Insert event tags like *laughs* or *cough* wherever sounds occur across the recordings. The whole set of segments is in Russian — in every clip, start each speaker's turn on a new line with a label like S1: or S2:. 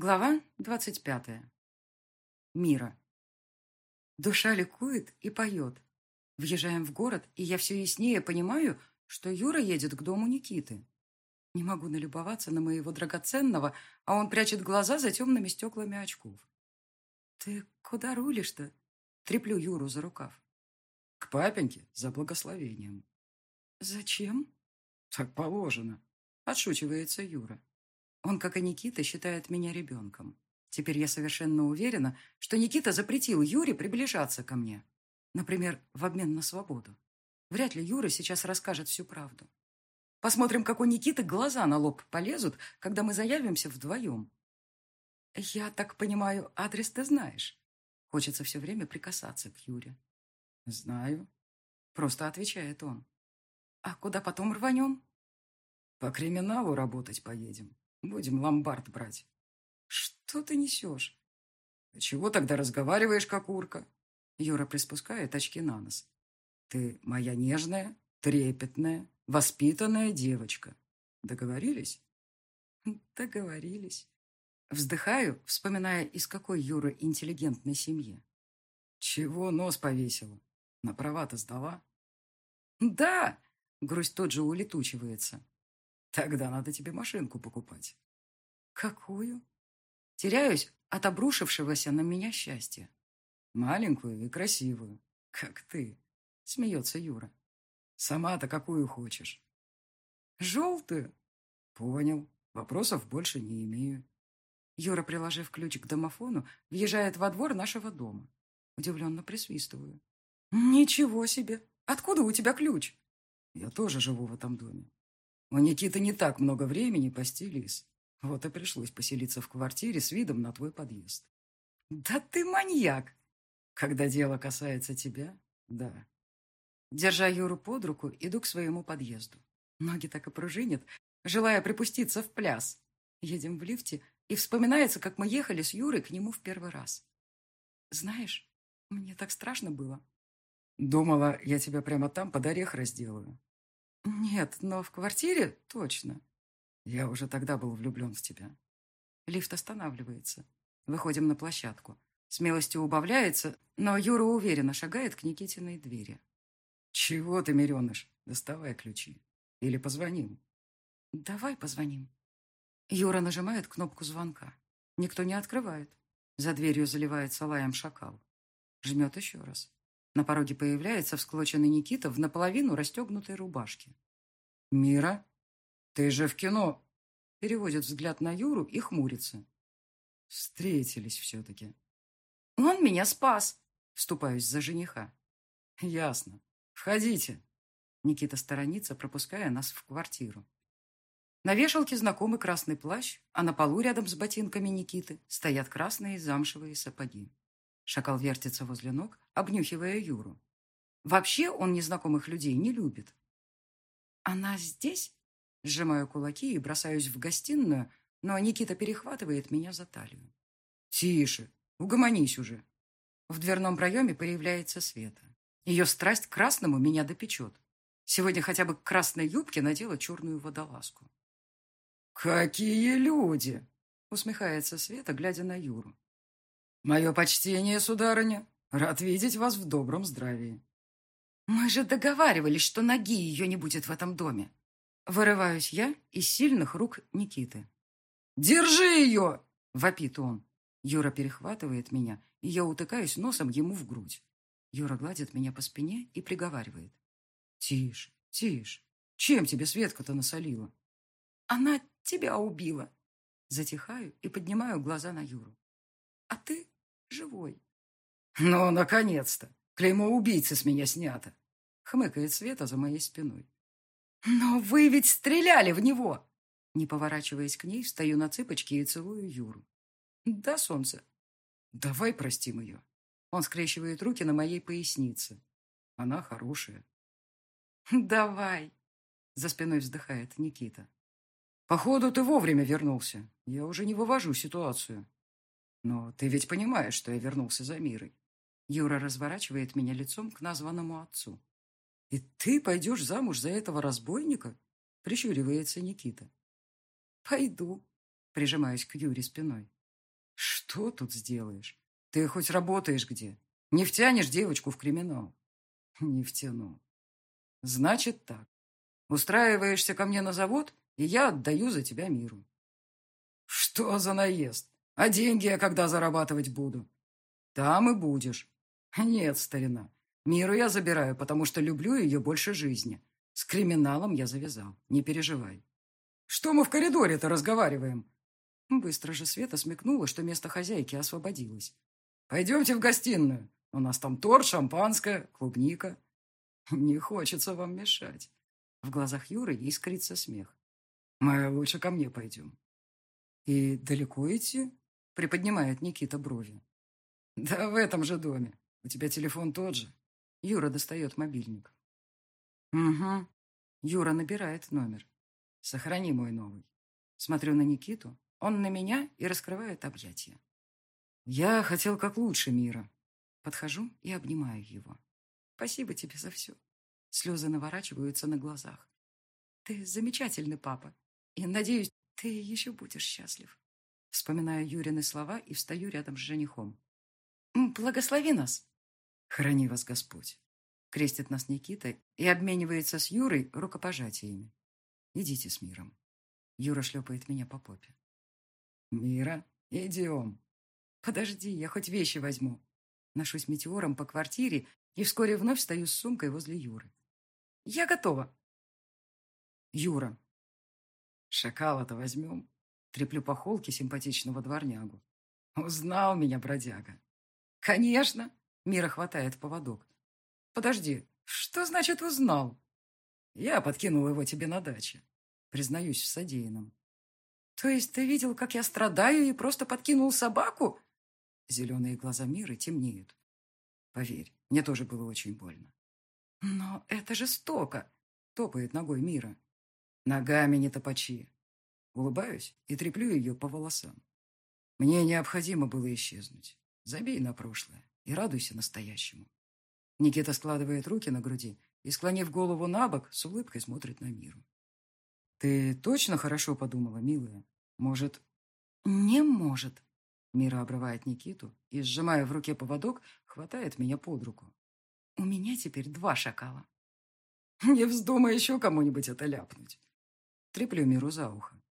S1: Глава двадцать пятая. Мира. Душа ликует и поет. Въезжаем в город, и я все яснее понимаю, что Юра едет к дому Никиты. Не могу налюбоваться на моего драгоценного, а он прячет глаза за темными стеклами очков. «Ты куда рулишь-то?» Треплю Юру за рукав.
S2: «К папеньке за благословением».
S1: «Зачем?»
S2: «Так положено», — отшучивается Юра.
S1: Он, как и Никита, считает меня ребенком. Теперь я совершенно уверена, что Никита запретил Юре приближаться ко мне. Например, в обмен на свободу. Вряд ли Юра сейчас расскажет всю правду. Посмотрим, как у Никиты глаза на лоб полезут, когда мы заявимся вдвоем. Я так понимаю, адрес ты знаешь. Хочется все время прикасаться к Юре.
S2: Знаю.
S1: Просто отвечает он. А куда потом рванем?
S2: По криминалу работать поедем. Будем ломбард брать.
S1: Что ты несешь?
S2: Чего тогда разговариваешь, как урка? Юра приспускает очки на нос. Ты моя нежная, трепетная, воспитанная девочка. Договорились?
S1: Договорились. Вздыхаю, вспоминая, из какой Юра интеллигентной семьи.
S2: Чего нос повесила? На права-то сдала?
S1: Да! Грусть тут же улетучивается.
S2: Тогда надо тебе машинку покупать.
S1: Какую? Теряюсь от обрушившегося на меня счастья.
S2: Маленькую и красивую, как ты, смеется Юра. Сама-то какую хочешь?
S1: Желтую?
S2: Понял. Вопросов больше не имею.
S1: Юра, приложив ключ к домофону, въезжает во двор нашего дома. Удивленно присвистываю. Ничего себе! Откуда у тебя ключ?
S2: Я тоже живу в этом доме. У Никиты не так много времени пасти лис. Вот и пришлось поселиться в квартире с видом на твой подъезд.
S1: Да ты маньяк!
S2: Когда дело касается тебя, да.
S1: Держа Юру под руку, иду к своему подъезду. Ноги так и пружинят, желая припуститься в пляс. Едем в лифте, и вспоминается, как мы ехали с Юрой к нему в первый раз. Знаешь, мне так страшно было.
S2: Думала, я тебя прямо там под орех разделаю.
S1: Нет, но в квартире точно.
S2: Я уже тогда был влюблен в тебя.
S1: Лифт останавливается. Выходим на площадку. Смелости убавляется, но Юра уверенно шагает к Никитиной двери.
S2: Чего ты, Миреныш? Доставай ключи. Или позвоним.
S1: Давай позвоним. Юра нажимает кнопку звонка. Никто не открывает. За дверью заливается лаем шакал. Жмет еще раз. На пороге появляется всклоченный Никита в наполовину расстегнутой рубашке.
S2: «Мира, ты же в кино!»
S1: Переводит взгляд на Юру и хмурится.
S2: Встретились все-таки.
S1: «Он меня спас!» Вступаюсь за жениха.
S2: «Ясно. Входите!»
S1: Никита сторонится, пропуская нас в квартиру. На вешалке знакомый красный плащ, а на полу рядом с ботинками Никиты стоят красные замшевые сапоги. Шакал вертится возле ног, обнюхивая Юру. Вообще он незнакомых людей не любит. «Она здесь?» Сжимаю кулаки и бросаюсь в гостиную, но Никита перехватывает меня за талию.
S2: «Тише! Угомонись уже!»
S1: В дверном проеме появляется Света. Ее страсть к красному меня допечет. Сегодня хотя бы к красной юбке надела черную водолазку.
S2: «Какие люди!»
S1: — усмехается Света, глядя на Юру.
S2: «Мое почтение, сударыня. Рад видеть вас в добром здравии».
S1: «Мы же договаривались, что ноги ее не будет в этом доме». Вырываюсь я из сильных рук Никиты.
S2: «Держи ее!»
S1: — вопит он. Юра перехватывает меня, и я утыкаюсь носом ему в грудь. Юра гладит меня по спине и приговаривает.
S2: «Тише, тише. Чем тебе Светка-то насолила?»
S1: «Она тебя убила!» Затихаю и поднимаю глаза на Юру. «А ты живой!»
S2: «Ну, наконец-то! Клеймо убийцы с меня снято!» Хмыкает Света за моей спиной.
S1: «Но вы ведь стреляли в него!» Не поворачиваясь к ней, встаю на цыпочки и целую Юру.
S2: «Да, солнце. Давай простим ее». Он скрещивает руки на моей пояснице. Она хорошая.
S1: «Давай!» За спиной вздыхает Никита.
S2: «Походу, ты вовремя вернулся. Я уже не вывожу ситуацию. Но ты ведь понимаешь, что я вернулся за мирой.
S1: Юра разворачивает меня лицом к названному отцу.
S2: «И ты пойдешь замуж за этого разбойника?» Прищуривается Никита.
S1: «Пойду», прижимаюсь к Юре спиной.
S2: Что тут сделаешь? Ты хоть работаешь где? Не втянешь девочку в криминал? Не втяну. Значит так. Устраиваешься ко мне на завод, и я отдаю за тебя миру. Что за наезд? А деньги я когда зарабатывать буду? Там и будешь. Нет, старина. Миру я забираю, потому что люблю ее больше жизни. С криминалом я завязал. Не переживай. Что мы в коридоре-то разговариваем? Быстро же Света смекнула, что место хозяйки освободилось. Пойдемте в гостиную. У нас там торт, шампанское, клубника. Не хочется вам мешать. В глазах Юры искрится смех. Мы лучше ко мне пойдем. И далеко идти? Приподнимает Никита брови. Да в этом же доме. У тебя телефон тот же. Юра достает мобильник. Угу. Юра набирает номер. Сохрани мой новый. Смотрю на Никиту. Он на меня и раскрывает объятия. Я хотел как лучше мира. Подхожу и обнимаю его. Спасибо тебе за все. Слезы наворачиваются на глазах. Ты замечательный папа. И, надеюсь, ты еще будешь счастлив. Вспоминаю Юрины слова и встаю рядом с женихом. Благослови нас. Храни вас Господь. Крестит нас Никита и обменивается с Юрой рукопожатиями. Идите с миром. Юра шлепает меня по попе. Мира, идем. Подожди, я хоть вещи возьму. Ношусь метеором по квартире и вскоре вновь стою с сумкой возле Юры. Я готова. Юра. Шакала-то возьмем. Треплю по холке симпатичного дворнягу. Узнал меня бродяга. Конечно. Мира хватает поводок. Подожди, что значит узнал? Я подкинул его тебе на даче. Признаюсь в содеянном. То есть ты видел, как я страдаю и просто подкинул собаку? Зеленые глаза Миры темнеют. Поверь, мне тоже было очень больно. Но это жестоко, топает ногой Мира. Ногами не топачи. Улыбаюсь и треплю ее по волосам. Мне необходимо было исчезнуть. Забей на прошлое и радуйся настоящему. Никита складывает руки на груди и, склонив голову на бок, с улыбкой смотрит на Миру. «Ты точно хорошо подумала, милая? Может...» «Не может», Мира обрывает Никиту и, сжимая в руке поводок, хватает меня под руку. У меня теперь два шакала. Не вздумай еще кому-нибудь это ляпнуть. Треплю Миру за ухо.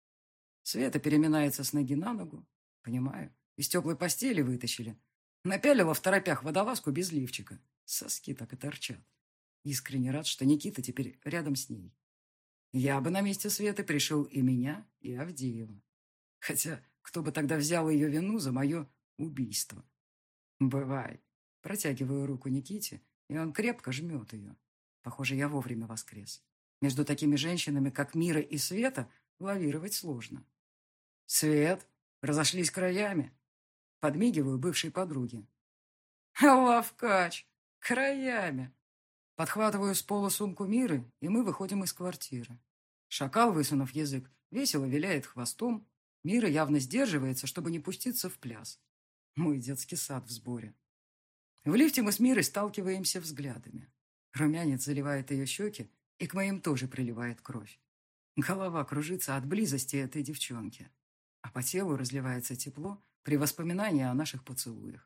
S2: Света переминается с ноги на ногу. Понимаю. Из теплой постели вытащили. Напялила в торопях водолазку без лифчика. Соски так и торчат. Искренне рад, что Никита теперь рядом с ней. Я бы на месте Светы пришел и меня, и Авдеева. Хотя кто бы тогда взял ее вину за мое убийство? Бывай. Протягиваю руку Никите, и он крепко жмет ее. Похоже, я вовремя воскрес. Между такими женщинами, как Мира и Света, лавировать сложно. Свет, разошлись краями. Подмигиваю бывшей подруге. *laughs* Лавкач, краями. Подхватываю с пола сумку Миры, и мы выходим из квартиры. Шакал, высунув язык, весело виляет хвостом, Мира явно сдерживается, чтобы не пуститься в пляс. Мой детский сад в сборе. В лифте мы с Мирой сталкиваемся взглядами. Румянец заливает ее щеки, и к моим тоже приливает кровь. Голова кружится от близости этой девчонки, а по телу разливается тепло при воспоминании о наших поцелуях.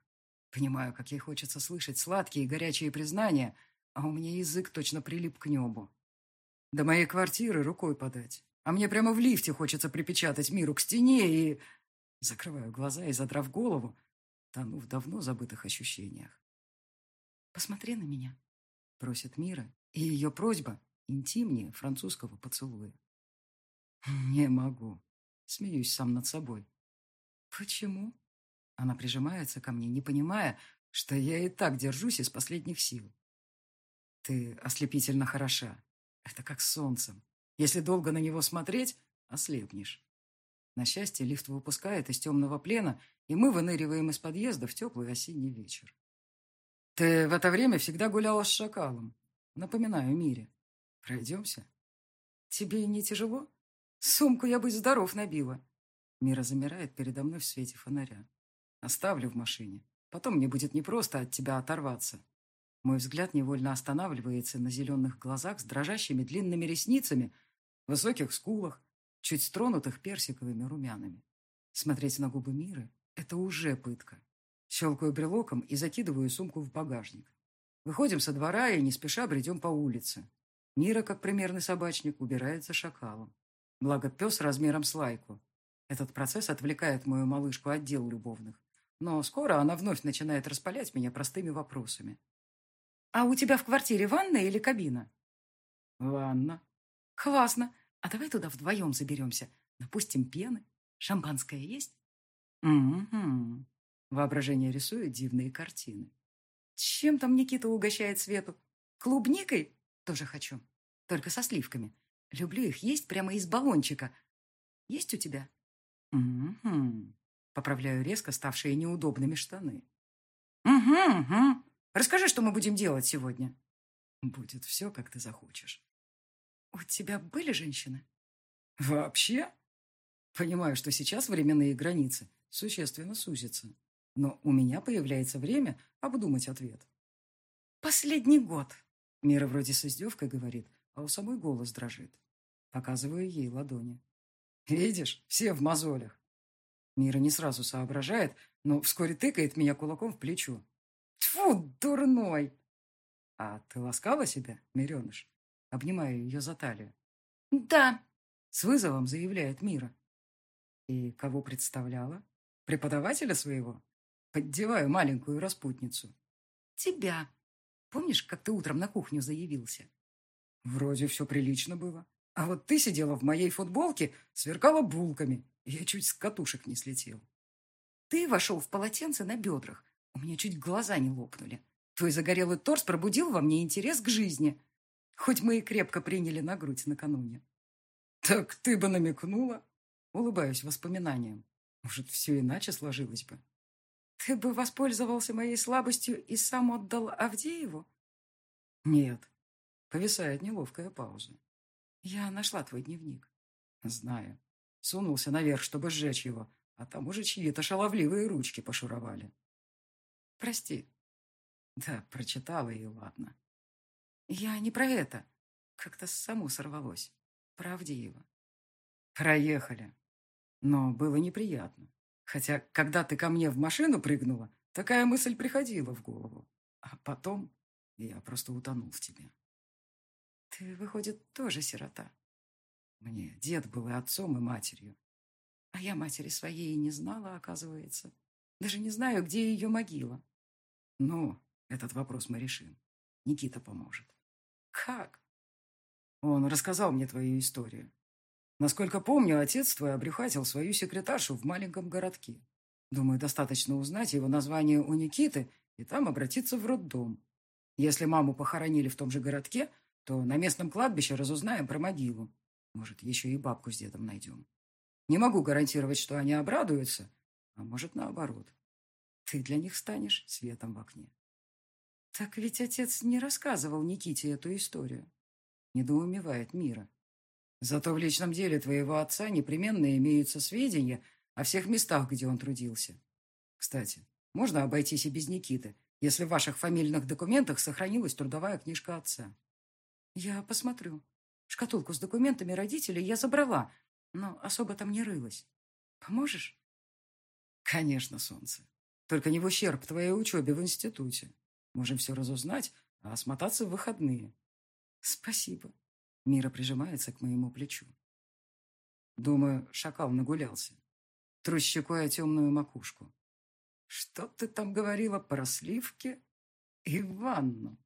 S2: Понимаю, как ей хочется слышать сладкие и горячие признания, а у меня язык точно прилип к небу. До моей квартиры рукой подать. А мне прямо в лифте хочется припечатать миру к стене и... Закрываю глаза и, задрав голову, тону в давно забытых ощущениях. «Посмотри на меня», — просит Мира, и ее просьба интимнее французского поцелуя. «Не могу», — смеюсь сам над собой. «Почему?» Она прижимается ко мне, не понимая, что я и так держусь из последних сил. «Ты ослепительно хороша. Это как солнцем. Если долго на него смотреть, ослепнешь. На счастье, лифт выпускает из темного плена, и мы выныриваем из подъезда в теплый осенний вечер. Ты в это время всегда гуляла с шакалом. Напоминаю Мире. Пройдемся. Тебе не тяжело? Сумку я бы здоров набила. Мира замирает передо мной в свете фонаря. Оставлю в машине. Потом мне будет непросто от тебя оторваться. Мой взгляд невольно останавливается на зеленых глазах с дрожащими длинными ресницами, высоких скулах, чуть стронутых персиковыми румянами. Смотреть на губы Миры
S1: Это уже пытка. Щелкаю брелоком и закидываю сумку в багажник. Выходим со двора и не спеша бредем по улице. Мира, как примерный собачник, убирается шакалом. Благо пес размером с лайку. Этот процесс отвлекает мою малышку от дел любовных. Но скоро она вновь начинает распалять меня простыми вопросами. «А у тебя в квартире ванна или кабина?»
S2: «Ванна».
S1: «Классно. А давай туда вдвоем заберемся. Напустим пены. Шампанское есть?»
S2: «Угу». Воображение рисует дивные картины.
S1: «Чем там Никита угощает Свету? Клубникой? Тоже хочу. Только со сливками. Люблю их есть прямо из баллончика. Есть у тебя?»
S2: «Угу». Поправляю резко ставшие неудобными штаны.
S1: «Угу, угу. Расскажи, что мы будем делать сегодня».
S2: «Будет все, как ты захочешь».
S1: «У тебя были женщины?»
S2: «Вообще?» Понимаю, что сейчас временные границы существенно сузятся. Но у меня появляется время обдумать ответ.
S1: «Последний год», —
S2: Мира вроде с издевкой говорит, а у самой голос дрожит. Показываю ей ладони. «Видишь, все в мозолях». Мира не сразу соображает, но вскоре тыкает меня кулаком в плечо.
S1: «Тьфу, дурной!»
S2: «А ты ласкала себя, Миреныш?» Обнимаю ее за талию.
S1: «Да», —
S2: с вызовом заявляет Мира. «И кого представляла? Преподавателя своего? Поддеваю маленькую распутницу».
S1: «Тебя. Помнишь, как ты утром на кухню заявился?»
S2: «Вроде все прилично было. А вот ты сидела в моей футболке, сверкала булками. Я чуть с катушек не слетел».
S1: «Ты вошел в полотенце на бедрах. У меня чуть глаза не лопнули. Твой загорелый торс пробудил во мне интерес к жизни. Хоть мы и крепко приняли на грудь накануне.
S2: Так ты бы намекнула. Улыбаюсь воспоминаниям. Может, все иначе сложилось бы.
S1: Ты бы воспользовался моей слабостью и сам отдал Авдееву?
S2: Нет. Повисает неловкая пауза.
S1: Я нашла твой дневник.
S2: Знаю. Сунулся наверх, чтобы сжечь его, а там уже чьи-то шаловливые ручки пошуровали.
S1: Прости.
S2: Да, прочитала и ладно.
S1: Я не про это. Как-то само сорвалось. Про Авдеева.
S2: Проехали. Но было неприятно. Хотя, когда ты ко мне в машину прыгнула, такая мысль приходила в голову. А потом я просто утонул в тебе.
S1: Ты, выходит, тоже сирота.
S2: Мне дед был и отцом, и матерью.
S1: А я матери своей не знала, оказывается. Даже не знаю, где ее могила.
S2: Ну, этот вопрос мы решим. Никита поможет.
S1: Как?
S2: Он рассказал мне твою историю. Насколько помню, отец твой обрюхатил свою секретаршу в маленьком городке. Думаю, достаточно узнать его название у Никиты и там обратиться в роддом. Если маму похоронили в том же городке, то на местном кладбище разузнаем про могилу. Может, еще и бабку с дедом найдем. Не могу гарантировать, что они обрадуются, а может, наоборот. Ты для них станешь светом в окне.
S1: Так ведь отец не рассказывал Никите эту историю.
S2: Недоумевает Мира. Зато в личном деле твоего отца непременно имеются сведения о всех местах, где он трудился. Кстати, можно обойтись и без Никиты, если в ваших фамильных документах сохранилась трудовая книжка отца.
S1: Я посмотрю. Шкатулку с документами родителей я забрала, но особо там не рылась. Поможешь?
S2: Конечно, солнце. Только не в ущерб твоей учебе в институте. Можем все разузнать, а смотаться в выходные.
S1: Спасибо.
S2: Мира прижимается к моему плечу. Думаю, шакал нагулялся. О темную макушку. Что ты там говорила про сливки и ванну?